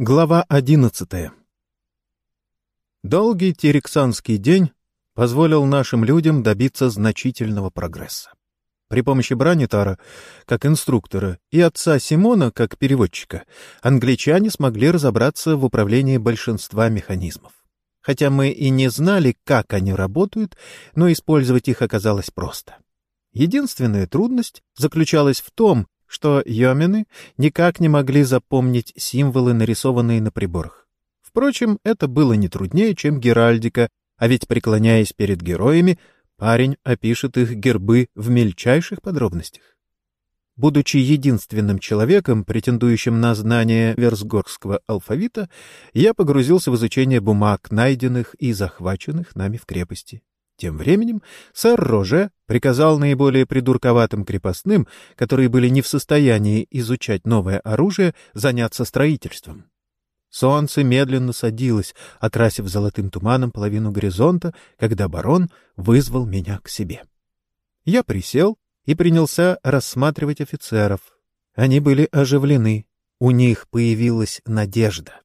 Глава одиннадцатая Долгий терексанский день позволил нашим людям добиться значительного прогресса. При помощи Бранитара, как инструктора, и отца Симона, как переводчика, англичане смогли разобраться в управлении большинства механизмов. Хотя мы и не знали, как они работают, но использовать их оказалось просто. Единственная трудность заключалась в том, что йомены никак не могли запомнить символы, нарисованные на приборах. Впрочем, это было не труднее, чем геральдика, а ведь, преклоняясь перед героями, парень опишет их гербы в мельчайших подробностях. Будучи единственным человеком, претендующим на знание версгорского алфавита, я погрузился в изучение бумаг, найденных и захваченных нами в крепости. Тем временем сэр Роже приказал наиболее придурковатым крепостным, которые были не в состоянии изучать новое оружие, заняться строительством. Солнце медленно садилось, окрасив золотым туманом половину горизонта, когда барон вызвал меня к себе. Я присел и принялся рассматривать офицеров. Они были оживлены, у них появилась надежда.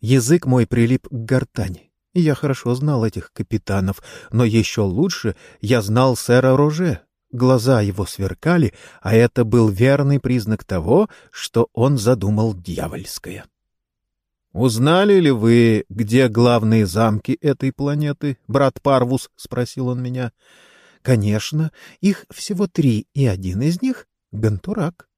Язык мой прилип к гортани я хорошо знал этих капитанов, но еще лучше я знал сэра Роже. Глаза его сверкали, а это был верный признак того, что он задумал дьявольское. «Узнали ли вы, где главные замки этой планеты, брат Парвус?» — спросил он меня. «Конечно, их всего три, и один из них — Гантурак».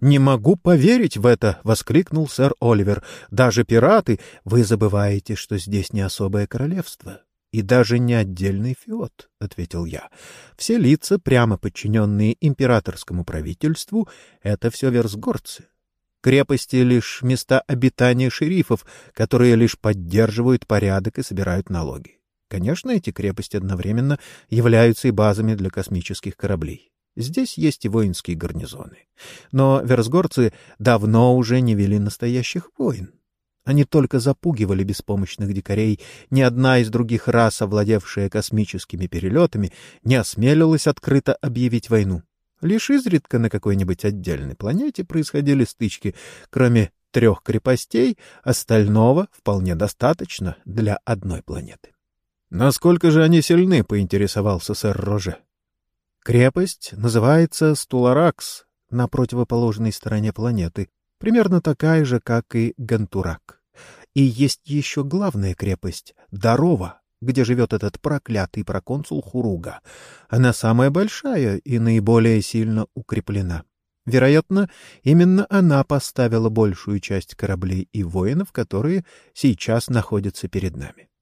«Не могу поверить в это!» — воскликнул сэр Оливер. «Даже пираты! Вы забываете, что здесь не особое королевство и даже не отдельный феод», — ответил я. «Все лица, прямо подчиненные императорскому правительству, — это все версгорцы. Крепости — лишь места обитания шерифов, которые лишь поддерживают порядок и собирают налоги. Конечно, эти крепости одновременно являются и базами для космических кораблей. Здесь есть и воинские гарнизоны. Но версгорцы давно уже не вели настоящих войн. Они только запугивали беспомощных дикарей. Ни одна из других рас, овладевшая космическими перелетами, не осмелилась открыто объявить войну. Лишь изредка на какой-нибудь отдельной планете происходили стычки. Кроме трех крепостей, остального вполне достаточно для одной планеты. — Насколько же они сильны? — поинтересовался сэр Роже. Крепость называется Стуларакс на противоположной стороне планеты, примерно такая же, как и Гантурак. И есть еще главная крепость — Дарова, где живет этот проклятый проконсул Хуруга. Она самая большая и наиболее сильно укреплена. Вероятно, именно она поставила большую часть кораблей и воинов, которые сейчас находятся перед нами. —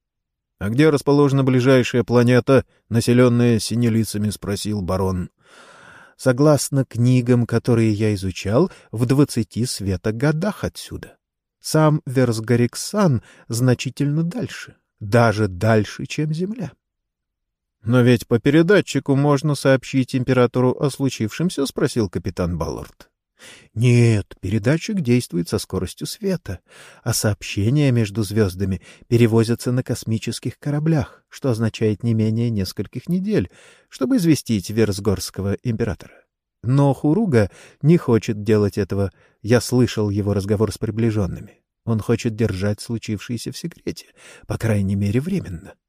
А где расположена ближайшая планета, населенная синелицами? — спросил барон. — Согласно книгам, которые я изучал, в двадцати светогодах отсюда. Сам Версгариксан значительно дальше, даже дальше, чем Земля. — Но ведь по передатчику можно сообщить императору о случившемся? — спросил капитан Баллард. Нет, передатчик действует со скоростью света, а сообщения между звездами перевозятся на космических кораблях, что означает не менее нескольких недель, чтобы известить Версгорского императора. Но Хуруга не хочет делать этого. Я слышал его разговор с приближенными. Он хочет держать случившееся в секрете, по крайней мере, временно. —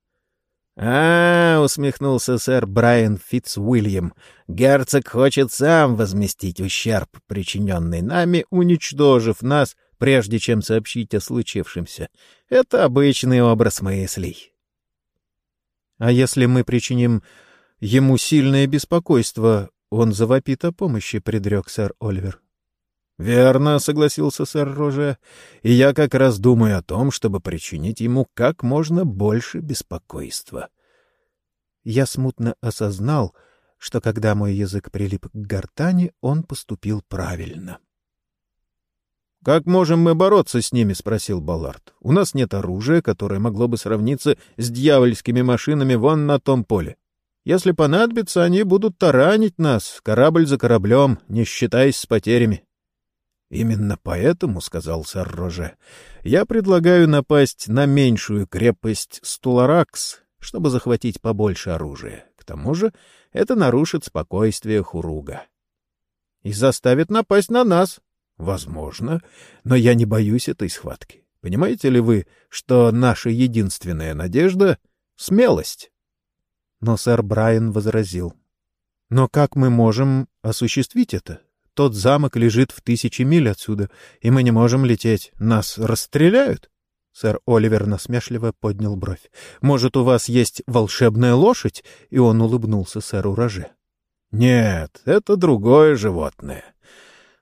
«А, — усмехнулся сэр Брайан Фитцуильям, — герцог хочет сам возместить ущерб, причиненный нами, уничтожив нас, прежде чем сообщить о случившемся. Это обычный образ мыслей». «А если мы причиним ему сильное беспокойство, он завопит о помощи», — предрек сэр Оливер. «Верно», — согласился сэр Роже, — «и я как раз думаю о том, чтобы причинить ему как можно больше беспокойства». Я смутно осознал, что когда мой язык прилип к гортани, он поступил правильно. «Как можем мы бороться с ними?» — спросил Баллард. «У нас нет оружия, которое могло бы сравниться с дьявольскими машинами вон на том поле. Если понадобится, они будут таранить нас, корабль за кораблем, не считаясь с потерями». «Именно поэтому, — сказал сэр Роже, — я предлагаю напасть на меньшую крепость Стуларакс, чтобы захватить побольше оружия. К тому же это нарушит спокойствие Хуруга. — И заставит напасть на нас. Возможно, но я не боюсь этой схватки. Понимаете ли вы, что наша единственная надежда — смелость? Но сэр Брайан возразил. Но как мы можем осуществить это? Тот замок лежит в тысячи миль отсюда, и мы не можем лететь. Нас расстреляют? Сэр Оливер насмешливо поднял бровь. «Может, у вас есть волшебная лошадь?» И он улыбнулся сэру Роже. «Нет, это другое животное.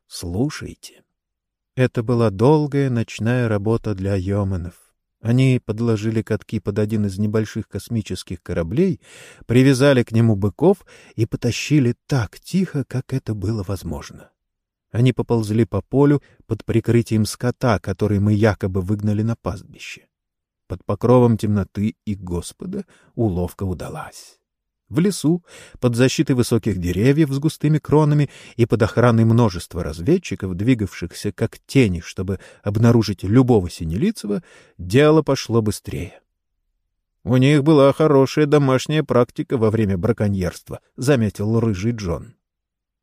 Слушайте». Это была долгая ночная работа для йоманов. Они подложили катки под один из небольших космических кораблей, привязали к нему быков и потащили так тихо, как это было возможно. Они поползли по полю под прикрытием скота, который мы якобы выгнали на пастбище. Под покровом темноты и Господа уловка удалась. В лесу, под защитой высоких деревьев с густыми кронами и под охраной множества разведчиков, двигавшихся как тени, чтобы обнаружить любого синелицего, дело пошло быстрее. У них была хорошая домашняя практика во время браконьерства, заметил рыжий Джон.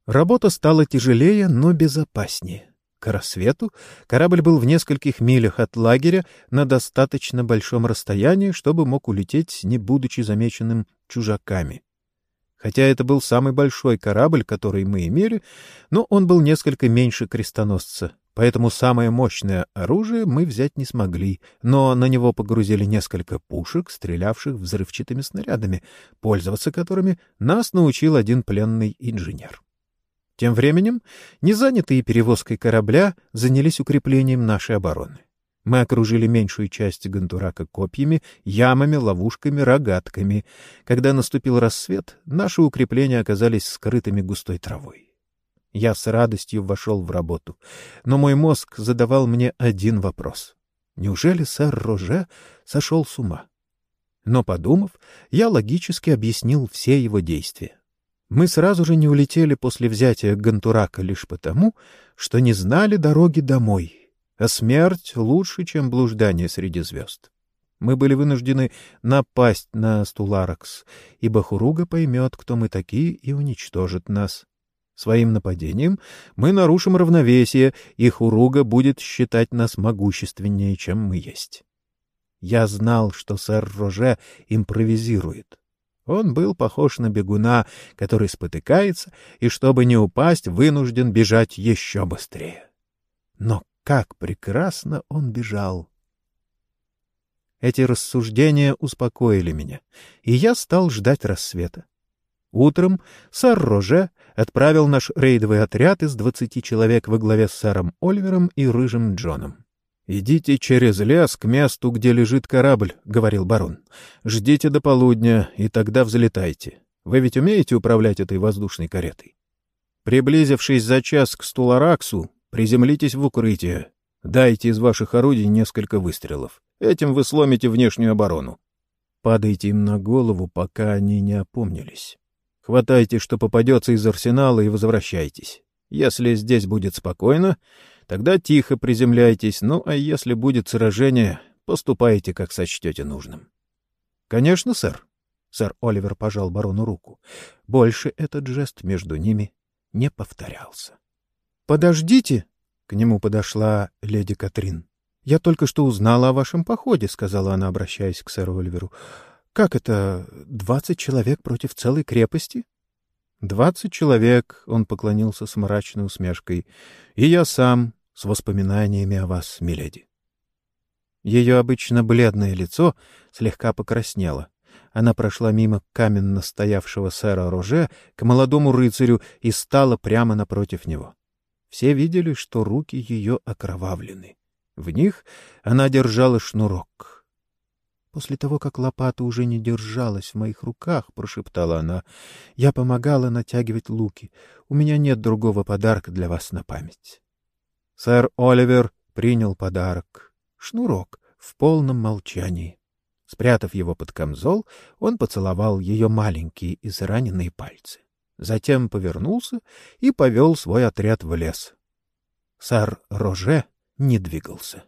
Работа стала тяжелее, но безопаснее. К рассвету корабль был в нескольких милях от лагеря на достаточно большом расстоянии, чтобы мог улететь, не будучи замеченным чужаками. Хотя это был самый большой корабль, который мы имели, но он был несколько меньше крестоносца, поэтому самое мощное оружие мы взять не смогли, но на него погрузили несколько пушек, стрелявших взрывчатыми снарядами, пользоваться которыми нас научил один пленный инженер. Тем временем, незанятые перевозкой корабля занялись укреплением нашей обороны. Мы окружили меньшую часть Гантурака копьями, ямами, ловушками, рогатками. Когда наступил рассвет, наши укрепления оказались скрытыми густой травой. Я с радостью вошел в работу, но мой мозг задавал мне один вопрос. Неужели сэр Роже сошел с ума? Но, подумав, я логически объяснил все его действия. Мы сразу же не улетели после взятия Гантурака лишь потому, что не знали дороги домой, а смерть лучше, чем блуждание среди звезд. Мы были вынуждены напасть на Стуларакс, ибо Хуруга поймет, кто мы такие, и уничтожит нас. Своим нападением мы нарушим равновесие, и Хуруга будет считать нас могущественнее, чем мы есть. Я знал, что сэр Роже импровизирует. Он был похож на бегуна, который спотыкается и, чтобы не упасть, вынужден бежать еще быстрее. Но как прекрасно он бежал! Эти рассуждения успокоили меня, и я стал ждать рассвета. Утром сэр Роже отправил наш рейдовый отряд из двадцати человек во главе с сэром Оливером и Рыжим Джоном. «Идите через лес к месту, где лежит корабль», — говорил барон. «Ждите до полудня, и тогда взлетайте. Вы ведь умеете управлять этой воздушной каретой?» Приблизившись за час к Стулараксу, приземлитесь в укрытие. Дайте из ваших орудий несколько выстрелов. Этим вы сломите внешнюю оборону. Падайте им на голову, пока они не опомнились. Хватайте, что попадется из арсенала, и возвращайтесь. Если здесь будет спокойно, Тогда тихо приземляйтесь, ну а если будет сражение, поступайте, как сочтете нужным. — Конечно, сэр. Сэр Оливер пожал барону руку. Больше этот жест между ними не повторялся. — Подождите! — к нему подошла леди Катрин. — Я только что узнала о вашем походе, — сказала она, обращаясь к сэру Оливеру. — Как это, двадцать человек против целой крепости? Двадцать человек, он поклонился с мрачной усмешкой, и я сам с воспоминаниями о вас, миледи. Ее обычно бледное лицо слегка покраснело. Она прошла мимо каменно стоявшего сэра Роже к молодому рыцарю и стала прямо напротив него. Все видели, что руки ее окровавлены. В них она держала шнурок. После того, как лопата уже не держалась в моих руках, — прошептала она, — я помогала натягивать луки. У меня нет другого подарка для вас на память. Сэр Оливер принял подарок — шнурок в полном молчании. Спрятав его под камзол, он поцеловал ее маленькие израненные пальцы. Затем повернулся и повел свой отряд в лес. Сэр Роже не двигался.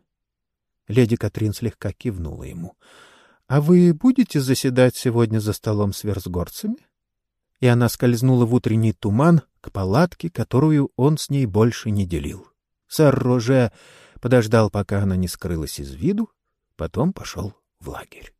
Леди Катрин слегка кивнула ему —— А вы будете заседать сегодня за столом с версгорцами? И она скользнула в утренний туман к палатке, которую он с ней больше не делил. Сэр Роже подождал, пока она не скрылась из виду, потом пошел в лагерь.